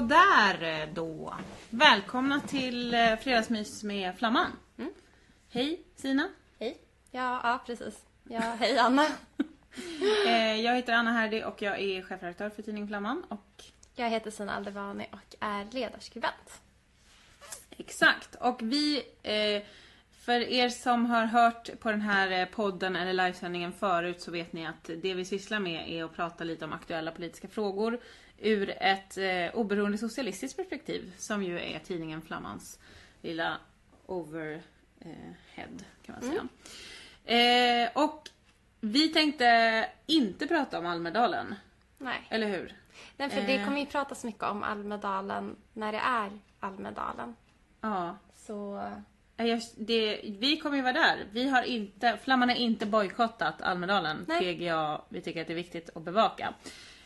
Sådär då. Välkomna till eh, Fredagsmys med Flamman. Mm. Hej Sina. Hej. Ja, ja precis. Ja, hej Anna. Eh, jag heter Anna Herdy och jag är chefredaktör för tidningen Flamman. Och Jag heter Sina Aldevani och är ledarskribent. Exakt. Och vi, eh, för er som har hört på den här eh, podden eller livesändningen förut så vet ni att det vi sysslar med är att prata lite om aktuella politiska frågor ur ett eh, oberoende socialistiskt perspektiv som ju är tidningen Flammans lilla overhead kan man säga. Eh, och vi tänkte inte prata om Almedalen, Nej. eller hur? Nej, för det Eh. kommer ju pratas mycket om Almedalen när det är Almedalen. Ja. Så jag- Det, vi kommer ju vara där. Vi har inte, Flamman har inte bojkottat Almedalen. Nej. PGA, vi tycker att det är viktigt att bevaka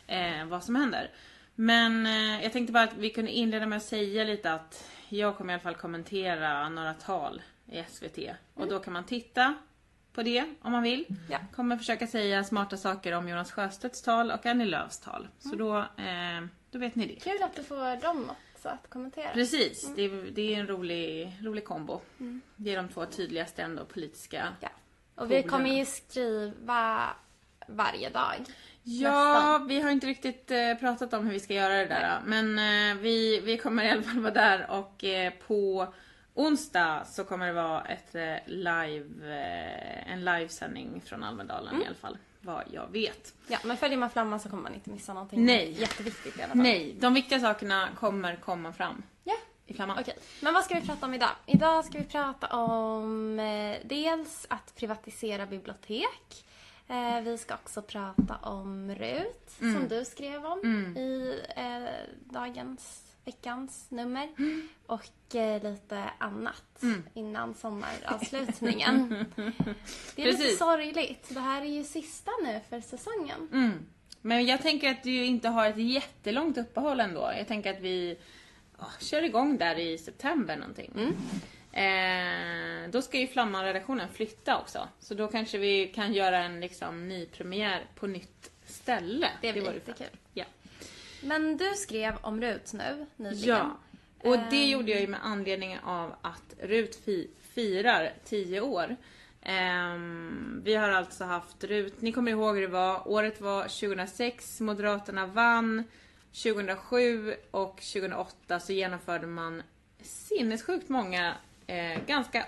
eh, vad som händer. Men eh, jag tänkte bara att vi kunde inleda med att säga lite att jag kommer i alla fall kommentera några tal i SVT. Och då kan man titta på det om man vill. Ja. Kommer försöka säga smarta saker om Jonas Sjöstedts tal och Annie Lööfs tal. Så då, eh, då vet ni det. kul att du får dem också att kommentera. Precis, det, är, det är en rolig, rolig kombo. Det är de två tydligaste ändå politiska. Ja. Och vi kommer ju skriva varje dag. Ja, Nästan. vi har inte riktigt eh, pratat om hur vi ska göra det där. Men eh, vi, vi kommer i alla fall vara där och eh, på onsdag så kommer det vara ett live, en livesändning från Almedalen i alla fall. Vad jag vet. Ja, men följer man Flamman så kommer man inte missa någonting Nej. jätteviktigt i alla fall. Nej, de viktiga sakerna kommer komma fram Ja. i flamman. Okej, men vad ska vi prata om idag? Idag ska vi prata om dels att privatisera bibliotek. Eh, vi ska också prata om RUT, som du skrev om i eh, dagens, veckans nummer. Och eh, lite annat innan sommaravslutningen. Det är lite Precis. sorgligt. Det här är ju sista nu för säsongen. Mm. Men jag tänker att du inte har ett jättelångt uppehåll ändå. Jag tänker att vi ja, kör igång där i september någonting. Eh, då ska ju Flamman-redaktionen flytta också. Så då kanske vi kan göra en liksom, ny premiär på nytt ställe. Det blir jättekul. Ja. Men du skrev om RUT nu nyligen. ja. Och det Ehm. gjorde jag ju med anledning av att RUT fi- firar 10 år. Ehm, vi har alltså haft RUT, ni kommer ihåg hur det var, året var 2006, Moderaterna vann. 2007 och 2008 så genomförde man sinnessjukt många, eh, ganska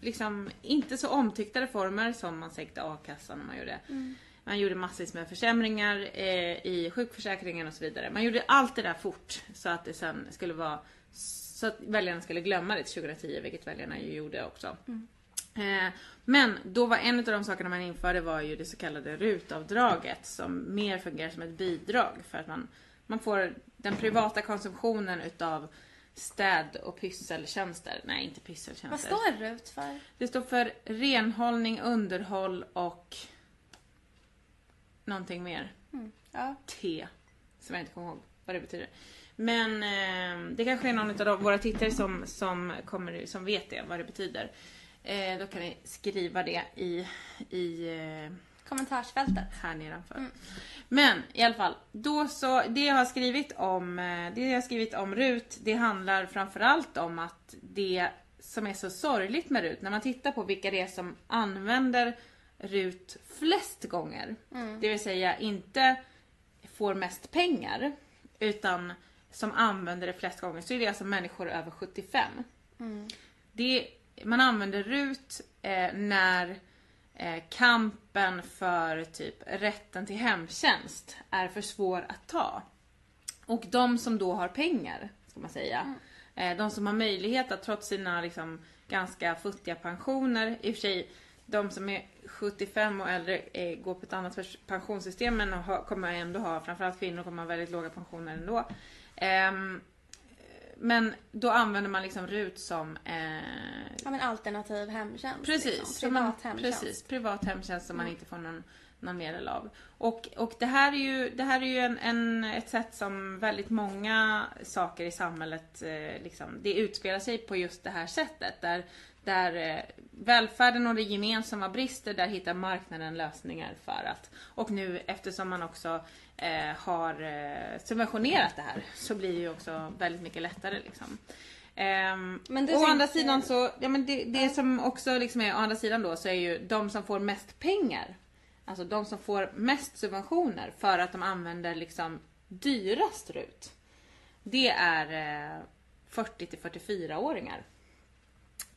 liksom inte så omtyckta reformer som man sänkte a-kassan och man gjorde. Man gjorde massvis med försämringar eh, i sjukförsäkringen och så vidare. Man gjorde allt det där fort så att det sen skulle vara så att väljarna skulle glömma det till 2010, vilket väljarna ju gjorde också. Eh, Men då var en av de sakerna man införde var ju det så kallade rutavdraget som mer fungerar som ett bidrag för att man, man får den privata konsumtionen utav städ och pysseltjänster. Nej, inte pysseltjänster. Vad står RUT för? Det står för renhållning, underhåll och någonting mer. Ja. T. Som jag inte kommer ihåg vad det betyder. Men eh, det kanske är någon av våra tittare som, som, kommer, som vet det, vad det betyder. Eh, då kan ni skriva det i, i eh, Kommentarsfältet. här nedanför. Men i alla fall, då så, det jag har skrivit om, eh, det jag har skrivit om RUT, det handlar framförallt om att det som är så sorgligt med RUT, när man tittar på vilka det är som använder RUT flest gånger, det vill säga inte får mest pengar, utan som använder det flest gånger, så är det alltså människor över 75. Det, man använder RUT eh, när kampen för typ rätten till hemtjänst är för svår att ta. Och de som då har pengar, ska man säga. Eh, de som har möjlighet att trots sina liksom, ganska futtiga pensioner, i och för sig de som är 75 och äldre eh, går på ett annat pensionssystem men kommer ändå ha, framförallt kvinnor kommer ha väldigt låga pensioner ändå. Ehm, men då använder man liksom RUT som eh, Ja, men alternativ hemtjänst. Precis, Liksom. som man- Privat hemtjänst. Precis, privat hemtjänst som man inte får någon, någon medel av. Och, och det här är ju, det här är ju en, en, ett sätt som väldigt många saker i samhället, eh, liksom, det utspelar sig på just det här sättet. Där, där eh, välfärden och det gemensamma brister, där hittar marknaden lösningar för att. Och nu eftersom man också eh, har eh, subventionerat det här så blir det ju också väldigt mycket lättare liksom. Um, Men å andra sidan så, ja men det, det som också liksom är å andra sidan då så är ju de som får mest pengar, alltså de som får mest subventioner för att de använder liksom dyrast RUT. Det är eh, 40 till 44-åringar.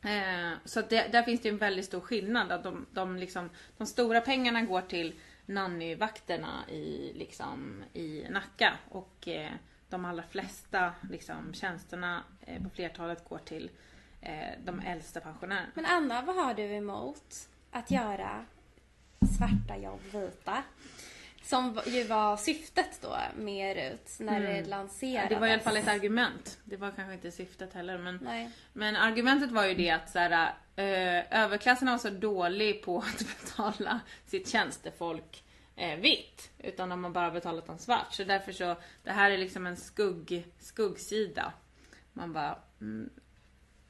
Eh, så att det, där finns det ju en väldigt stor skillnad. Att de, de, liksom, de stora pengarna går till nannyvakterna i, liksom, i Nacka och eh, de allra flesta liksom, tjänsterna eh, på flertalet går till eh, de äldsta pensionärerna. Men Anna, vad har du emot att göra svarta jobb vita? Som ju var syftet då med RUT när det lanserades. Det var i alla fall ett argument. Det var kanske inte syftet heller men Nej. Men argumentet var ju det att så här, eh, överklassen var så dålig på att betala sitt tjänstefolk eh, vitt. Utan de har bara betalat dem svart. Så därför så, det här är liksom en skugg, skuggsida. Man bara mm,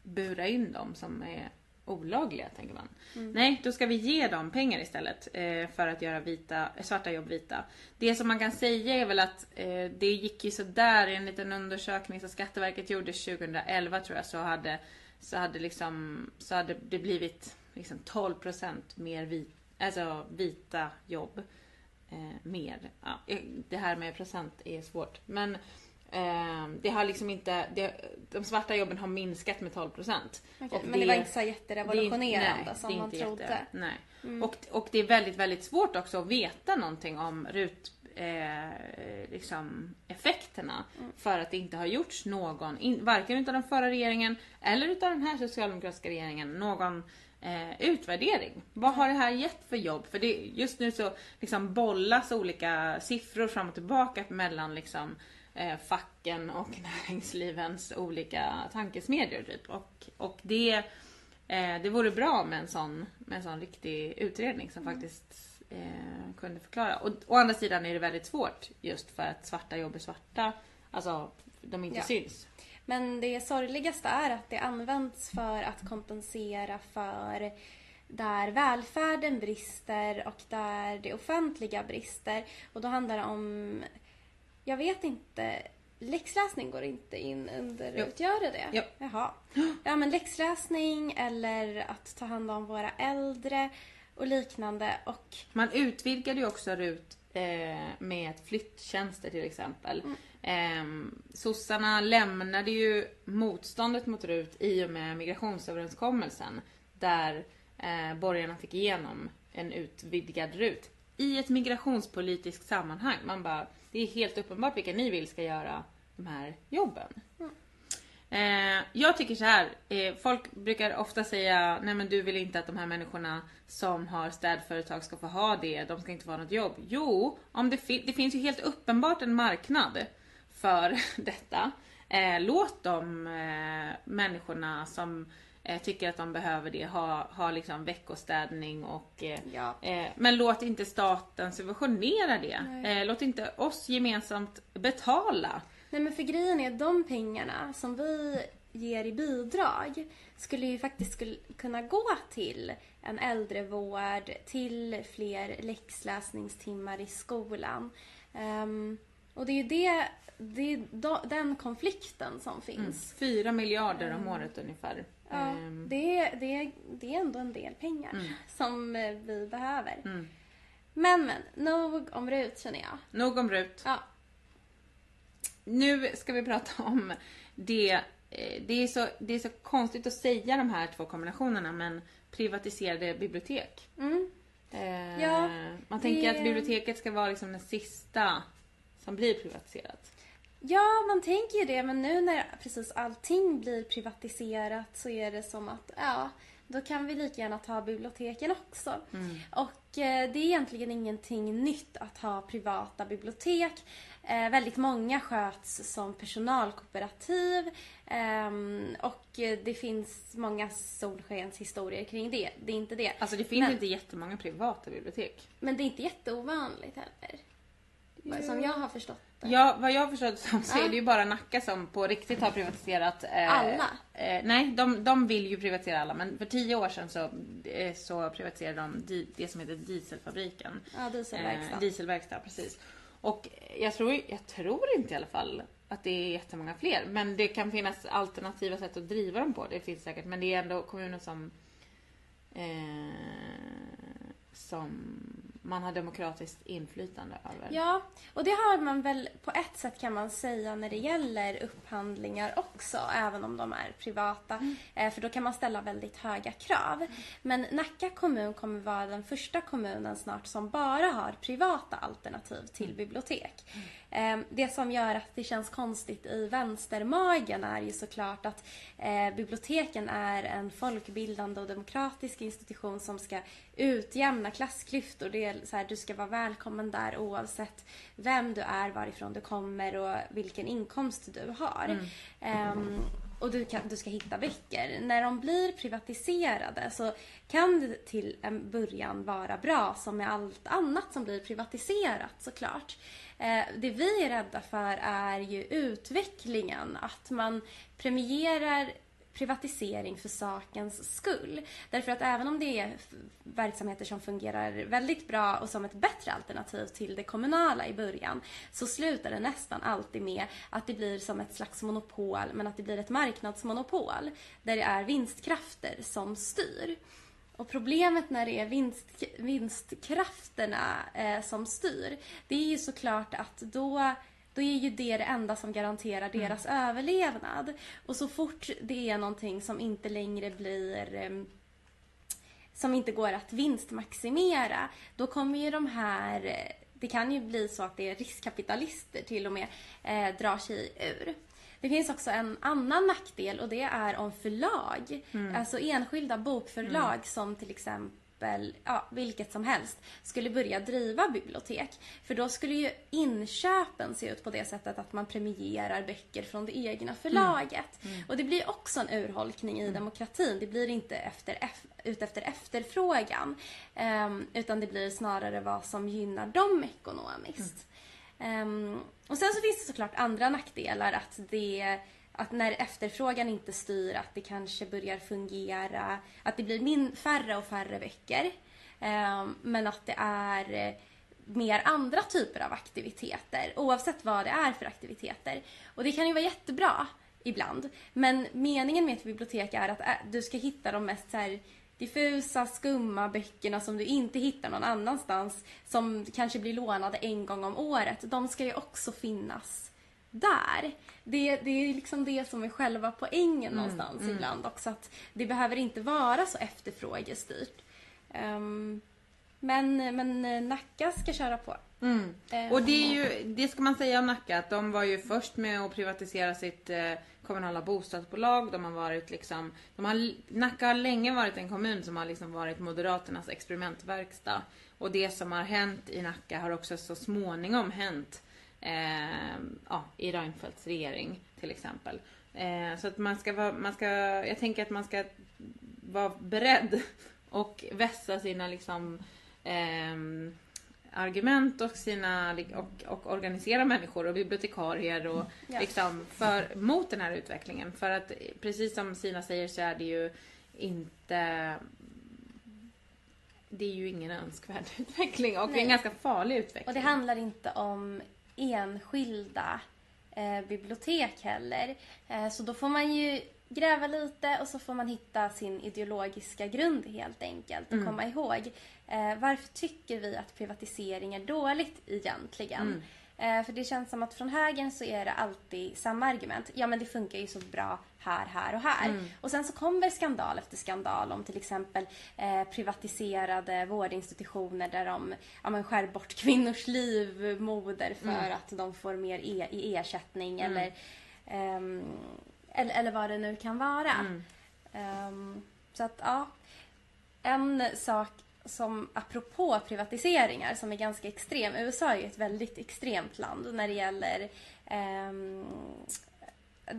bura in dem som är olagliga tänker man. Nej, då ska vi ge dem pengar istället eh, för att göra vita, svarta jobb vita. Det som man kan säga är väl att eh, det gick ju sådär i en liten undersökning som Skatteverket gjorde 2011 tror jag så hade, så hade, liksom, så hade det blivit liksom 12% mer vit, alltså vita jobb. Eh, mer. Ja, eh, det här med procent är svårt. Men det har liksom inte, det, de svarta jobben har minskat med 12%. Okej, Och men det var inte så jätterevolutionerande nej, som man trodde. jätte- nej. Mm. Och, och det är väldigt, väldigt svårt också att veta någonting om RUT eh, liksom effekterna. Mm. För att det inte har gjorts någon, in, varken utav den förra regeringen eller utav den här socialdemokratiska regeringen, någon eh, utvärdering. Vad har det här gett för jobb? För det, just nu så liksom bollas olika siffror fram och tillbaka mellan liksom eh, facken och näringslivens olika tankesmedjor typ. Och, och det, eh, det vore bra med en sån, med en sån riktig utredning som faktiskt eh, kunde förklara. Och å andra sidan är det väldigt svårt just för att svarta jobb är svarta. Alltså de inte Ja. syns. Men det sorgligaste är att det används för att kompensera för där välfärden brister och där det offentliga brister. Och då handlar det om, jag vet inte, läxläsning går inte in under Jo. Gör det det? Jo. Jaha. Ja men läxläsning eller att ta hand om våra äldre och liknande. Och Man utvidgade ju också RUT eh, med flytttjänster till exempel. Eh, sossarna lämnade ju motståndet mot RUT i och med migrationsöverenskommelsen. Där eh, borgarna fick igenom en utvidgad RUT. I ett migrationspolitiskt sammanhang. Man bara, det är helt uppenbart vilka ni vill ska göra de här jobben. Eh, jag tycker så här. Eh, folk brukar ofta säga, nej men du vill inte att de här människorna som har städföretag ska få ha det, de ska inte få ha något jobb. Jo, om det, fin- det finns ju helt uppenbart en marknad för detta. Eh, låt de människorna som eh, tycker att de behöver det ha, ha liksom veckostädning och eh, ja, Eh, men låt inte staten subventionera det. Eh, låt inte oss gemensamt betala. Nej men för grejen är de pengarna som vi ger i bidrag skulle ju faktiskt skulle kunna gå till en äldrevård, till fler läxläsningstimmar i skolan. Ehm, och det är ju det, det är den konflikten som finns. Fyra miljarder om året ungefär. Ja, Ehm, det, är- det, det är ändå en del pengar som eh, vi behöver. Mm. Men men, nog om RUT känner jag. Nog om RUT. Ja, Nu ska vi prata om det. eh, Det är, så, det är så konstigt att säga de här två kombinationerna men privatiserade bibliotek. mm. Eh, Ja, man tänker det- att biblioteket ska vara liksom den sista som blir privatiserat. Ja, man tänker ju det, men nu när precis allting blir privatiserat så är det som att, ja, då kan vi lika gärna ta biblioteken också. Och eh, det är egentligen ingenting nytt att ha privata bibliotek. Eh, väldigt många sköts som personalkooperativ ehm, och eh, det finns många solskenshistorier kring det. Det är inte det. Alltså det finns Men- inte jättemånga privata bibliotek. Men det är inte jätteovanligt heller. Som jag har förstått det. Ja, vad jag förstått som så är det ju bara Nacka som på riktigt har privatiserat eh, Alla? Eh, nej, de, de vill ju privatisera alla men för tio år sedan så, eh, så privatiserade de di, det som heter dieselfabriken. Ja, dieselverkstad. Eh, dieselverkstad, precis. Och jag tror, jag tror inte i alla fall att det är jättemånga fler. Men det kan finnas alternativa sätt att driva dem på. Det finns säkert. Men det är ändå kommunen som eh, som man har demokratiskt inflytande över. Ja, och det har man väl på ett sätt kan man säga när det gäller upphandlingar också, även om de är privata. Eh, För då kan man ställa väldigt höga krav. Men Nacka kommun kommer vara den första kommunen snart som bara har privata alternativ till bibliotek. Eh, Det som gör att det känns konstigt i vänstermagen är ju såklart att eh, biblioteken är en folkbildande och demokratisk institution som ska utjämna klassklyftor. Det är så här, du ska vara välkommen där oavsett vem du är, varifrån du kommer och vilken inkomst du har. Ehm, och du, kan, du ska hitta böcker. När de blir privatiserade så kan det till en början vara bra som med allt annat som blir privatiserat såklart. Eh, det vi är rädda för är ju utvecklingen. Att man premierar privatisering för sakens skull. Därför att även om det är verksamheter som fungerar väldigt bra och som ett bättre alternativ till det kommunala i början så slutar det nästan alltid med att det blir som ett slags monopol men att det blir ett marknadsmonopol där det är vinstkrafter som styr. Och problemet när det är vinst, vinstkrafterna eh, som styr, det är ju såklart att då, då är ju det det enda som garanterar deras överlevnad. Och så fort det är någonting som inte längre blir eh, som inte går att vinstmaximera, då kommer ju de här eh, det kan ju bli så att det är riskkapitalister till och med eh, drar sig ur. Det finns också en annan nackdel och det är om förlag, alltså enskilda bokförlag som till exempel, ja, vilket som helst, skulle börja driva bibliotek. För då skulle ju inköpen se ut på det sättet att man premierar böcker från det egna förlaget. Och det blir också en urholkning i demokratin. Det blir inte efter, eff- ut efter efterfrågan. ehm, utan det blir snarare vad som gynnar dem ekonomiskt. Ehm, och sen så finns det såklart andra nackdelar. Att, det, att när efterfrågan inte styr att det kanske börjar fungera, att det blir min, färre och färre böcker. Ehm, men att det är eh, mer andra typer av aktiviteter oavsett vad det är för aktiviteter. Och det kan ju vara jättebra ibland. Men meningen med ett bibliotek är att eh, du ska hitta de mest så här, diffusa, skumma böckerna som du inte hittar någon annanstans som kanske blir lånade en gång om året. De ska ju också finnas där. Det, det är liksom det som är själva poängen någonstans ibland också. Att det behöver inte vara så efterfrågestyrt. Ehm, men, men Nacka ska köra på. Mm. Ehm, Och det är ju, det ska man säga om Nacka, att de var ju först med att privatisera sitt eh, kommunala bostadsbolag. De har varit liksom, de har, Nacka har länge varit en kommun som har liksom varit Moderaternas experimentverkstad. Och det som har hänt i Nacka har också så småningom hänt eh, ja, i Reinfeldts regering till exempel. Eh, så att man ska vara, man ska, jag tänker att man ska vara beredd och vässa sina liksom ehm, argument och, sina, och, och organisera människor och bibliotekarier och Ja. liksom för, mot den här utvecklingen. För att precis som Sina säger så är det ju inte det är ju ingen önskvärd utveckling och är en Nej. ganska farlig utveckling. Och det handlar inte om enskilda eh, bibliotek heller. Eh, så då får man ju gräva lite och så får man hitta sin ideologiska grund helt enkelt och komma ihåg eh, varför tycker vi att privatisering är dåligt egentligen? Eh, för det känns som att från högern så är det alltid samma argument. Ja men det funkar ju så bra här, här och här. Och sen så kommer skandal efter skandal om till exempel eh, privatiserade vårdinstitutioner där de ja, men skär bort kvinnors livmoder för att de får mer e- i ersättning eller, ehm, eller, eller vad det nu kan vara. Ehm, så att ja, en sak som apropå privatiseringar som är ganska extrem. USA är ju ett väldigt extremt land när det gäller ehm,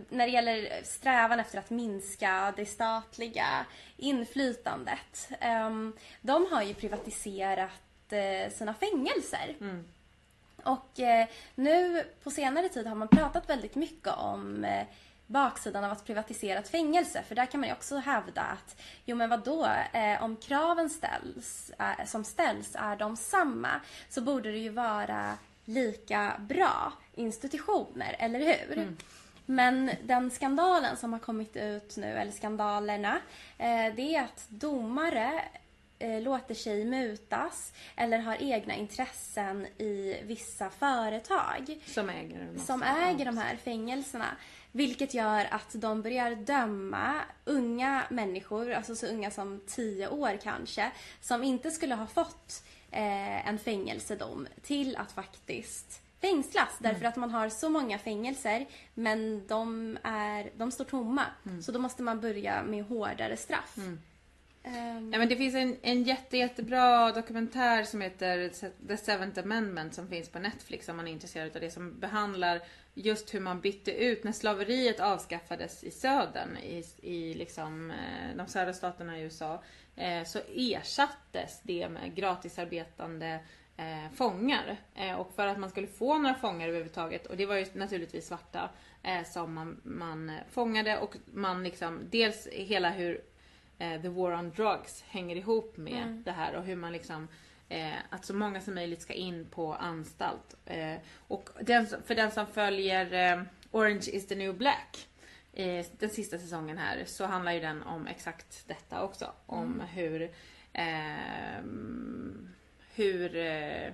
när det gäller strävan efter att minska det statliga inflytandet. Ehm, de har ju privatiserat eh, sina fängelser. Och eh, nu på senare tid har man pratat väldigt mycket om eh, baksidan av att privatisera ett fängelse. För där kan man ju också hävda att, jo men vadå, eh, om kraven ställs, eh, som ställs är de samma så borde det ju vara lika bra institutioner, eller hur? Mm. Men den skandalen som har kommit ut nu, eller skandalerna, eh, det är att domare eh, låter sig mutas eller har egna intressen i vissa företag. Som äger, som äger de här fängelserna. Vilket gör att de börjar döma unga människor, alltså så unga som tio år kanske, som inte skulle ha fått eh, en fängelsedom till att faktiskt fängslas. Mm. Därför att man har så många fängelser men de, är, de står tomma. Mm. Så då måste man börja med hårdare straff. Mm. Um... Ja, men det finns en, en jätte, jättebra dokumentär som heter The Seventh Amendment som finns på Netflix om man är intresserad av det. Som behandlar just hur man bytte ut när slaveriet avskaffades i södern, i, i liksom, eh, de södra staterna i USA. Eh, så ersattes det med gratisarbetande eh, fångar. Eh, och för att man skulle få några fångar överhuvudtaget, och det var ju naturligtvis svarta eh, som man, man fångade och man liksom, dels hela hur eh, the war on drugs hänger ihop med mm. det här och hur man liksom eh, att så många som möjligt ska in på anstalt. Eh, och den, för den som följer Orange is the new black den sista säsongen här så handlar ju den om exakt detta också. Om mm. hur eh, hur eh,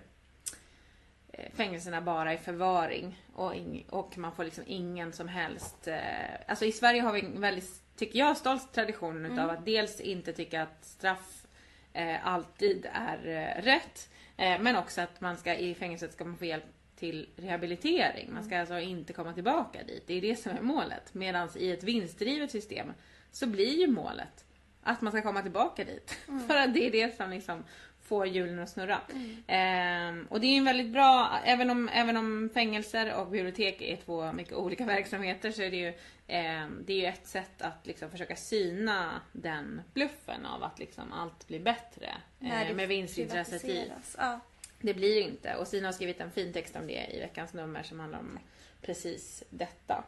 fängelserna bara är förvaring och, ing, och man får liksom ingen som helst... Eh, alltså i Sverige har vi en väldigt, tycker jag, stolt tradition mm. utav att dels inte tycka att straff eh, alltid är eh, rätt. Eh, men också att man ska i fängelset ska man få hjälp till rehabilitering. Man ska alltså inte komma tillbaka dit. Det är det som är målet. Medan i ett vinstdrivet system så blir ju målet att man ska komma tillbaka dit. Mm. För att det är det som liksom får hjulen att snurra. Mm. Eh, och det är en väldigt bra, även om, även om fängelser och bibliotek är två mycket olika verksamheter så är det ju, eh, det är ju ett sätt att liksom försöka syna den bluffen av att liksom allt blir bättre eh, med vinstintresset i. Ja. Det blir inte. Och Sina har skrivit en fin text om det i veckans nummer som handlar om precis detta.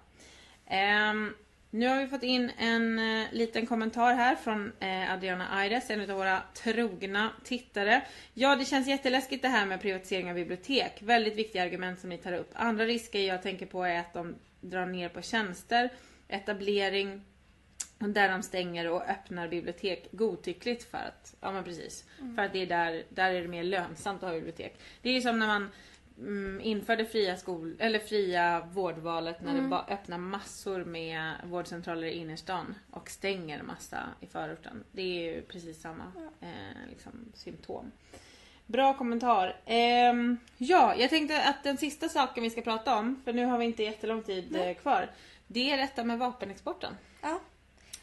Nu har vi fått in en eh, liten kommentar här från eh, Adriana Aires, en av våra trogna tittare. Ja, det känns jätteläskigt det här med privatisering av bibliotek. Väldigt viktiga argument som ni tar upp. Andra risker jag tänker på är att de drar ner på tjänster, etablering, där de stänger och öppnar bibliotek godtyckligt för att, ja men precis, mm. för att det är där, där är det mer lönsamt att ha bibliotek. Det är ju som när man mm, införde fria, skol eller fria vårdvalet när mm. det öppnar massor med vårdcentraler i innerstan och stänger massa i förorten. Det är ju precis samma ja. eh, liksom, symptom. Bra kommentar. Eh, ja, jag tänkte att den sista saken vi ska prata om, för nu har vi inte jättelång tid Nej. Eh, kvar. Det är detta med vapenexporten. Ja,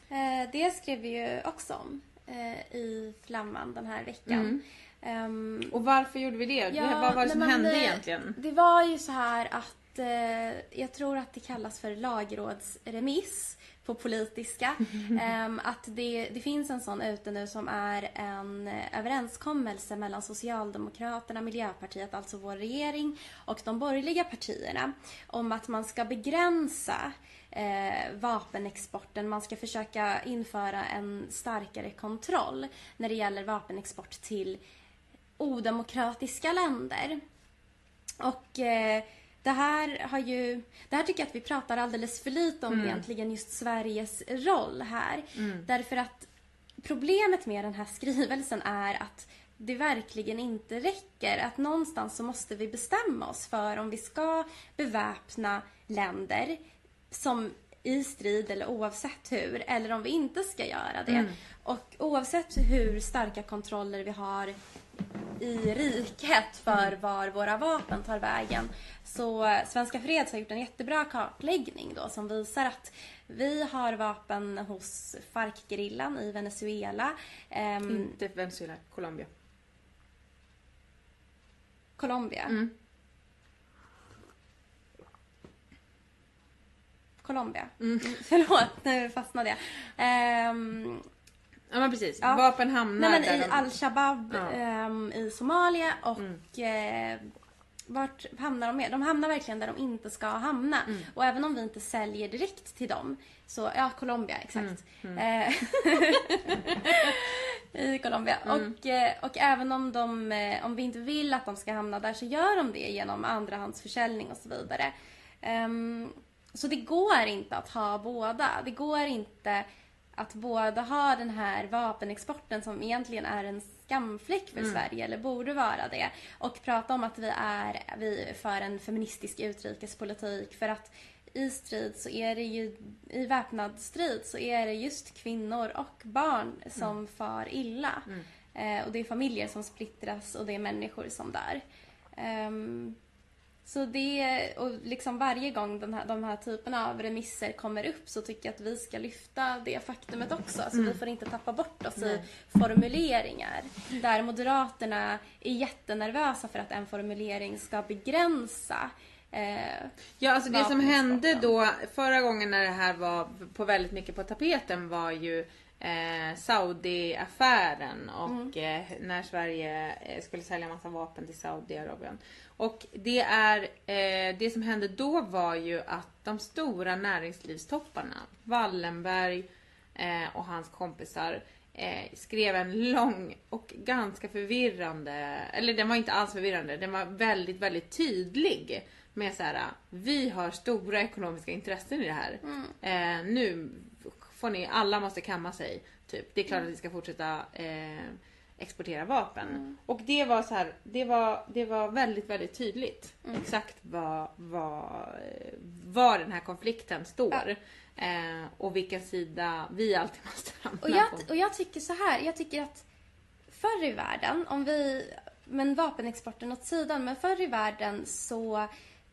eh, det skrev vi ju också om eh, i Flamman den här veckan. Mm. Um, och varför gjorde vi det? Ja, Vad var det som hände det, egentligen? Det var ju så här att eh, jag tror att det kallas för lagrådsremiss på politiska. um, att det, det finns en sån ute nu som är en överenskommelse mellan Socialdemokraterna, Miljöpartiet, alltså vår regering och de borgerliga partierna om att man ska begränsa eh, vapenexporten. Man ska försöka införa en starkare kontroll när det gäller vapenexport till odemokratiska länder. Och eh, det här har ju, det här tycker jag att vi pratar alldeles för lite om mm. egentligen, just Sveriges roll här. Mm. Därför att problemet med den här skrivelsen är att det verkligen inte räcker. Att någonstans så måste vi bestämma oss för om vi ska beväpna länder som i strid eller oavsett hur, eller om vi inte ska göra det. Mm. Och oavsett hur starka kontroller vi har i riket för mm. var våra vapen tar vägen. Så Svenska Freds har gjort en jättebra kartläggning då som visar att vi har vapen hos FARC-gerillan i Venezuela. Um, Inte Venezuela, Colombia. Colombia? Mm. Colombia. Mm. Förlåt, nu fastnade jag. Um, Ja men precis, ja. vapen hamnar Nej, men I de... Al-Shabaab ja. um, i Somalia och mm. eh, vart hamnar de med? De hamnar verkligen där de inte ska hamna. Mm. Och även om vi inte säljer direkt till dem, så ja, Colombia, exakt. Mm, Eh, I Colombia. Mm. Och, eh, och även om, de, eh, om vi inte vill att de ska hamna där så gör de det genom andrahandsförsäljning och så vidare. Ehm, så det går inte att ha båda. Det går inte att båda ha den här vapenexporten som egentligen är en skamfläck för Sverige, eller borde vara det. Och prata om att vi är vi för en feministisk utrikespolitik. För att i strid så är det ju, i väpnad strid så är det just kvinnor och barn som far illa. Eh, och det är familjer som splittras och det är människor som dör. Ehm, så det, och liksom varje gång den här, de här typerna av remisser kommer upp så tycker jag att vi ska lyfta det faktumet också. Alltså vi får inte tappa bort oss i formuleringar. Där Moderaterna är jättenervösa för att en formulering ska begränsa eh, Ja, alltså det som hände då förra gången när det här var på väldigt mycket på tapeten var ju eh, Saudi-affären och eh, när Sverige eh, skulle sälja massa vapen till Saudiarabien. Och det är eh, det som hände då var ju att de stora näringslivstopparna, Wallenberg eh, och hans kompisar eh, skrev en lång och ganska förvirrande, eller den var inte alls förvirrande, den var väldigt, väldigt tydlig med så här: vi har stora ekonomiska intressen i det här. Eh, nu får ni, alla måste kamma sig. Typ. Det är klart att vi ska fortsätta eh, exportera vapen. Och det var så här, det var, det var väldigt, väldigt tydligt. Exakt vad, vad, eh, var den här konflikten står. Eh, och vilken sida vi alltid måste hamna Och jag, på. och jag tycker så här, jag tycker att förr i världen, om vi, men vapenexporten åt sidan, men förr i världen så,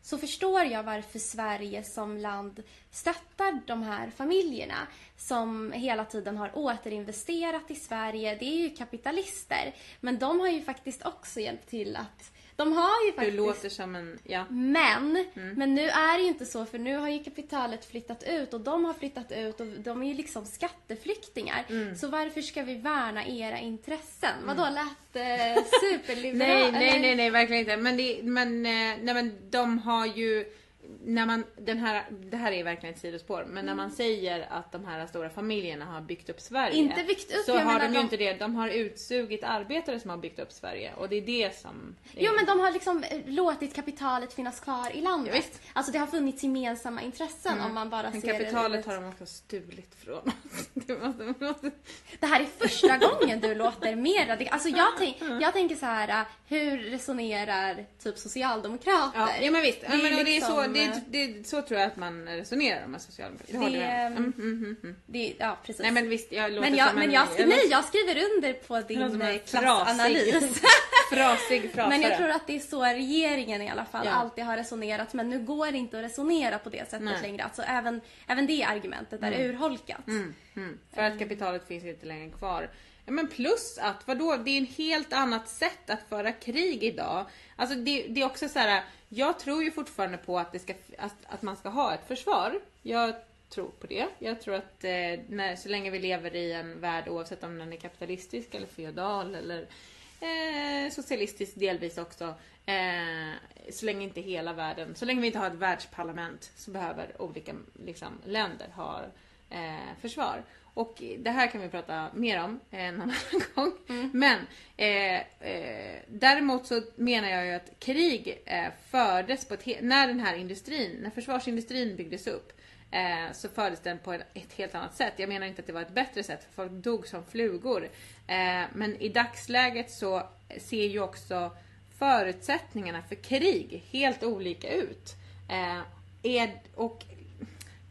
så förstår jag varför Sverige som land stöttar de här familjerna som hela tiden har återinvesterat i Sverige. Det är ju kapitalister, men de har ju faktiskt också hjälpt till att de har ju Du faktiskt låter som en, ja. men, Mm. men nu är det ju inte så för nu har ju kapitalet flyttat ut och de har flyttat ut och de är ju liksom skatteflyktingar. Mm. Så varför ska vi värna era intressen? Vadå, lät eh, superliberal? Nej, nej, nej, nej, verkligen inte. Men, det, men, eh, nej, men de har ju när man, den här, det här är verkligen ett sidospår, men när man säger att de här stora familjerna har byggt upp Sverige. Inte byggt upp, så har de ju de- inte det. De har utsugit arbetare som har byggt upp Sverige och det är det som... Är, Jo men de har liksom eh, låtit kapitalet finnas kvar i landet. Ja, visst. Alltså det har funnits gemensamma intressen om man bara Men ser kapitalet det har de också stulit från oss. Det måste, måste, Det här är första gången du låter mer radikal. Alltså jag, tänk, jag tänker så här, äh, hur resonerar typ socialdemokrater? ja, ja men visst. Ja, Det är men, och det är så, liksom, det, eh, det, så tror jag att man resonerar med socialdemokrater. Det, håller Det, med. ehm, mm, mm, mm, mm. Det, ja, precis. Nej men visst, jag låter men jag, som men en... jag, skri- nej, jag skriver under på din eh, en klassanalys. Frasig frasare. Men jag tror att det är så regeringen i alla fall Ja. alltid har resonerat. Men nu går det inte att resonera på det sättet Nej. längre. Alltså även, även det argumentet är urholkat. Mm, mm. För att kapitalet finns inte längre kvar. Ja, men plus att, vadå, det är en helt annat sätt att föra krig idag. Alltså det, det är också så här. jag tror ju fortfarande på att, det ska, att, att man ska ha ett försvar. Jag tror på det. Jag tror att eh, när, så länge vi lever i en värld, oavsett om den är kapitalistisk eller feodal eller eh, socialistisk delvis också. Eh, så länge inte hela världen, så länge vi inte har ett världsparlament så behöver olika liksom, länder ha eh, försvar. Och det här kan vi prata mer om en annan gång. Men eh, eh, däremot så menar jag ju att krig eh, fördes på ett när den här industrin, när försvarsindustrin byggdes upp eh, så fördes den på ett, ett helt annat sätt. Jag menar inte att det var ett bättre sätt för folk dog som flugor. Eh, men i dagsläget så ser ju också förutsättningarna för krig helt olika ut. Eh, är, och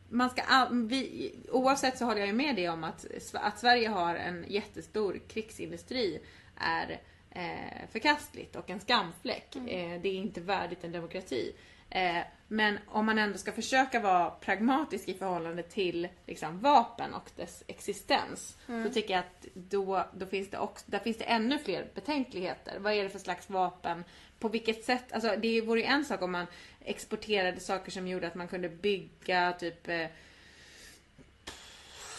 man ska, vi, oavsett så håller jag ju med dig om att, att Sverige har en jättestor krigsindustri är eh, förkastligt och en skamfläck. Eh, det är inte värdigt en demokrati. Eh, men om man ändå ska försöka vara pragmatisk i förhållande till liksom, vapen och dess existens så tycker jag att då, då finns det också, där finns det ännu fler betänkligheter. Vad är det för slags vapen? På vilket sätt? Alltså, det vore ju en sak om man exporterade saker som gjorde att man kunde bygga typ eh,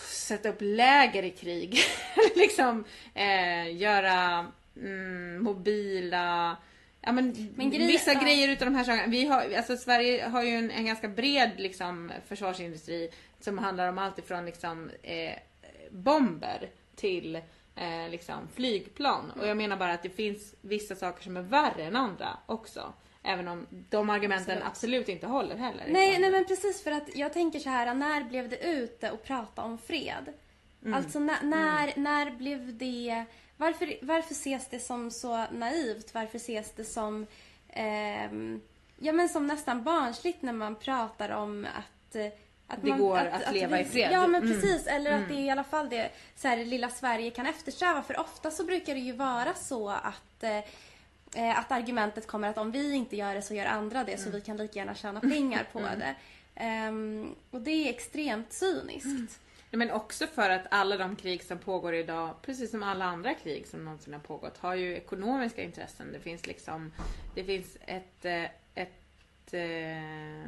sätta upp läger i krig. liksom eh, göra mm, mobila Ja men, Men grej- vissa ja. grejer utav de här sakerna. Vi har, alltså Sverige har ju en, en ganska bred liksom, försvarsindustri som handlar om allt ifrån liksom, eh, bomber till eh, liksom, flygplan. Och jag menar bara att det finns vissa saker som är värre än andra också. Även om de argumenten Absolut. absolut, inte håller heller. Nej, nej men precis för att jag tänker så här, när blev det ute och prata om fred? Alltså när, när, när blev det... Varför, varför ses det som så naivt? Varför ses det som... ehm, ja men som nästan barnsligt när man pratar om att... Att Det man, går att leva vi, i fred. Ja men Mm. precis, eller att det är i alla fall det så här, lilla Sverige kan eftersträva. För ofta så brukar det ju vara så att eh, eh, att argumentet kommer att om vi inte gör det så gör andra det så vi kan lika gärna tjäna pengar på det. Ehm, och det är extremt cyniskt. Men också för att alla de krig som pågår idag, precis som alla andra krig som någonsin har pågått, har ju ekonomiska intressen. Det finns liksom, det finns ett, eh, ett eh,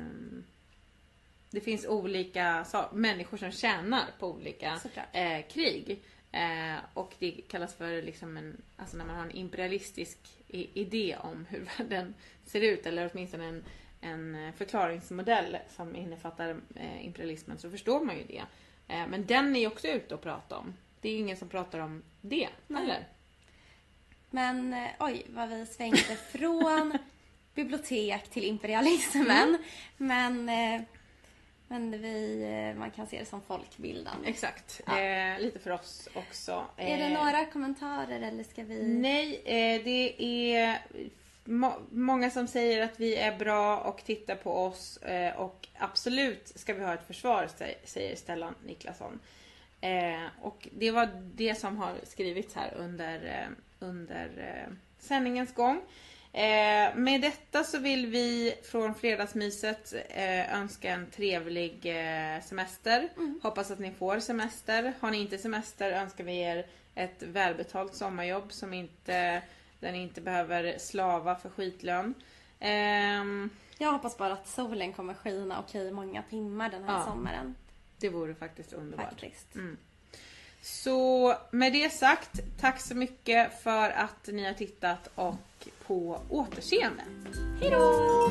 det finns olika människor som tjänar på olika eh, krig. Eh, och det kallas för liksom en, alltså när man har en imperialistisk idé om hur världen ser ut eller åtminstone en, en eh, förklaringsmodell som innefattar eh, imperialismen så förstår man ju det. Eh, men den är ju också ute och pratar om. Det är ju ingen som pratar om det Nej. heller. Men eh, oj vad vi svängde från bibliotek till imperialismen. Men, eh, men vi, eh, man kan se det som folkbildande. Exakt. Ja. Eh, lite för oss också. Är det Eh, några kommentarer eller ska vi... Nej, eh, det är må- många som säger att vi är bra och tittar på oss eh, och absolut ska vi ha ett försvar, sä- säger Stellan Niklasson. Eh, och det var det som har skrivits här under, under sändningens gång. Eh, med detta så vill vi från Fredagsmyset eh, önska en trevlig eh, semester. Hoppas att ni får semester. Har ni inte semester önskar vi er ett välbetalt sommarjobb som inte, där ni inte behöver slava för skitlön. Ehm, Jag hoppas bara att solen kommer skina okej många timmar den här Ja. sommaren. det vore faktiskt underbart. Faktiskt. Så med det sagt, tack så mycket för att ni har tittat och på återseende. Hej då!